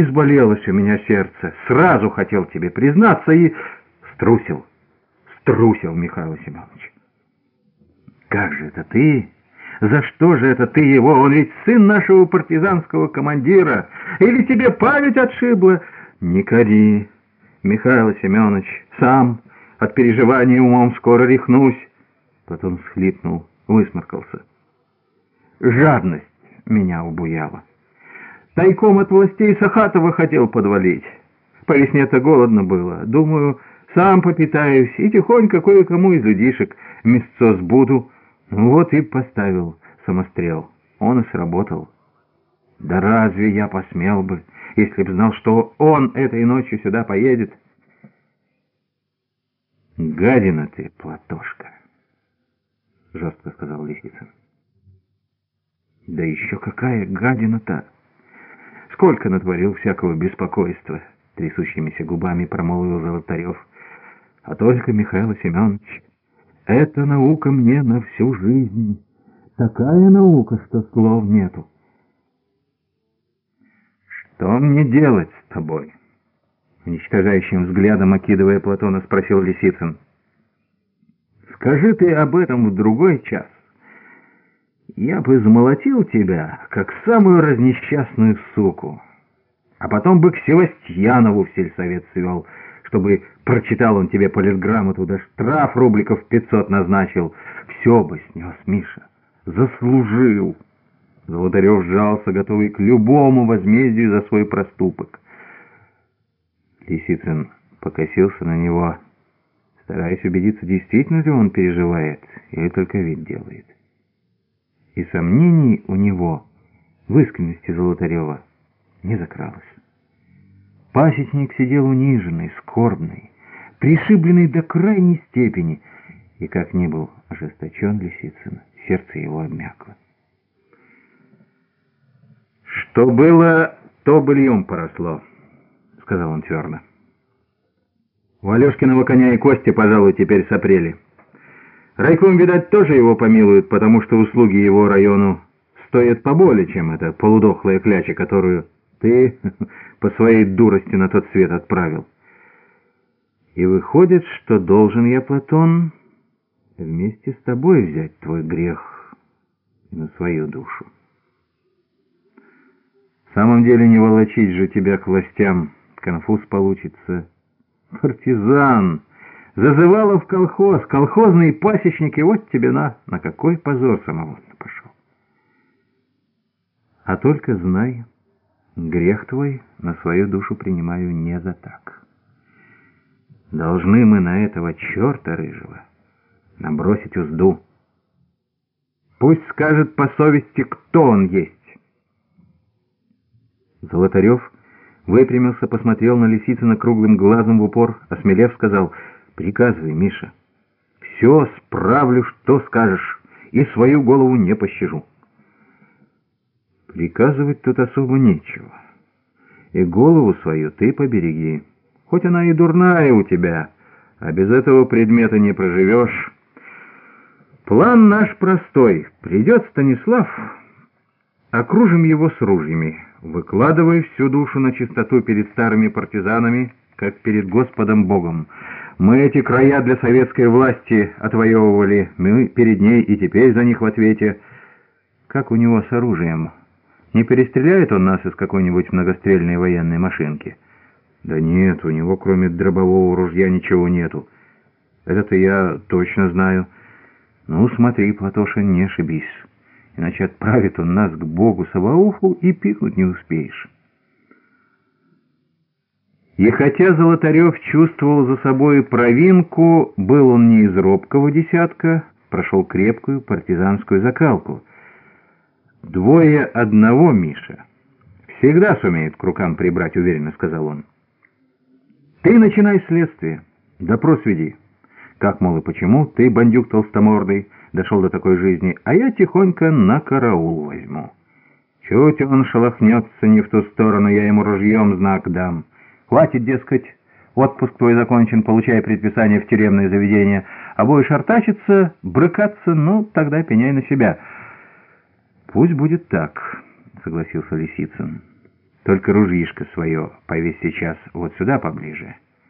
Изболелось у меня сердце. Сразу хотел тебе признаться и... Струсил. Струсил, Михаил Семенович. Как же это ты? За что же это ты его? Он ведь сын нашего партизанского командира. Или тебе память отшибла? Не кори, Михаил Семенович, сам от переживания умом скоро рехнусь. Потом схлипнул, высморкался. Жадность меня убуяла. Тайком от властей Сахатова хотел подвалить. По весне-то голодно было. Думаю, сам попитаюсь и тихонько кое-кому из людишек мясцо сбуду. Ну вот и поставил самострел. Он и сработал. Да разве я посмел бы, если б знал, что он этой ночью сюда поедет? «Гадина ты, Платошка!» — жестко сказал Лисицын. «Да еще какая гадина-то! Сколько натворил всякого беспокойства!» — трясущимися губами промолвил Золотарев. «А только, Михаил Семенович, эта наука мне на всю жизнь. Такая наука, что слов нету». «Что мне делать с тобой?» Уничтожающим взглядом, окидывая Платона, спросил Лисицын. «Скажи ты об этом в другой час. Я бы замолотил тебя, как самую разнесчастную суку, а потом бы к Севастьянову в сельсовет свел, чтобы прочитал он тебе политграмоту, да штраф рубликов пятьсот назначил. Все бы снес, Миша, заслужил». Золотарев сжался, готовый к любому возмездию за свой проступок. Лисицын покосился на него, стараясь убедиться, действительно ли он переживает или только вид делает. И сомнений у него в искренности Золотарева не закралось. Пасечник сидел униженный, скорбный, пришибленный до крайней степени, и как ни был ожесточен Лисицын, сердце его обмякло. «Что было, то быльем поросло», — сказал он твердо. «У Алешкиного коня и кости, пожалуй, теперь сопрели. Райком, видать, тоже его помилуют, потому что услуги его району стоят поболее, чем эта полудохлая кляча, которую ты по своей дурости на тот свет отправил. И выходит, что должен я, Платон, вместе с тобой взять твой грех на свою душу. В самом деле не волочить же тебя к властям, конфуз получится. Партизан! Зазывало в колхоз, колхозные пасечники, вот тебе на, на какой позор самовольно пошел. А только знай, грех твой на свою душу принимаю не за так. Должны мы на этого черта рыжего набросить узду. Пусть скажет по совести, кто он есть. Золотарев выпрямился, посмотрел на Лисицына круглым глазом в упор, осмелев сказал, «Приказывай, Миша, все справлю, что скажешь, и свою голову не пощажу». Приказывать тут особо нечего. И голову свою ты побереги, хоть она и дурная у тебя, а без этого предмета не проживешь. План наш простой. Придет Станислав, окружим его с ружьями». Выкладывай всю душу на чистоту перед старыми партизанами, как перед Господом Богом. Мы эти края для советской власти отвоевывали, мы перед ней и теперь за них в ответе. Как у него с оружием? Не перестреляет он нас из какой-нибудь многострельной военной машинки? Да нет, у него кроме дробового ружья ничего нету. Это-то я точно знаю. Ну, смотри, Платоша, не ошибись» иначе отправит он нас к Богу Саваофу и пикнуть не успеешь. И хотя Золотарев чувствовал за собой провинку, был он не из робкого десятка, прошел крепкую партизанскую закалку. «Двое одного, Миша, всегда сумеет к рукам прибрать», — уверенно сказал он. «Ты начинай следствие, допрос веди. Как, мол, и почему ты, бандюк толстомордый, дошел до такой жизни, а я тихонько на караул возьму. Чуть он шелохнется не в ту сторону, я ему ружьем знак дам. Хватит, дескать, отпуск твой закончен, получай предписание в тюремное заведение, а будешь артачиться, брыкаться, ну, тогда пеняй на себя. Пусть будет так, согласился Лисицын. Только ружьишко свое повесь сейчас вот сюда поближе».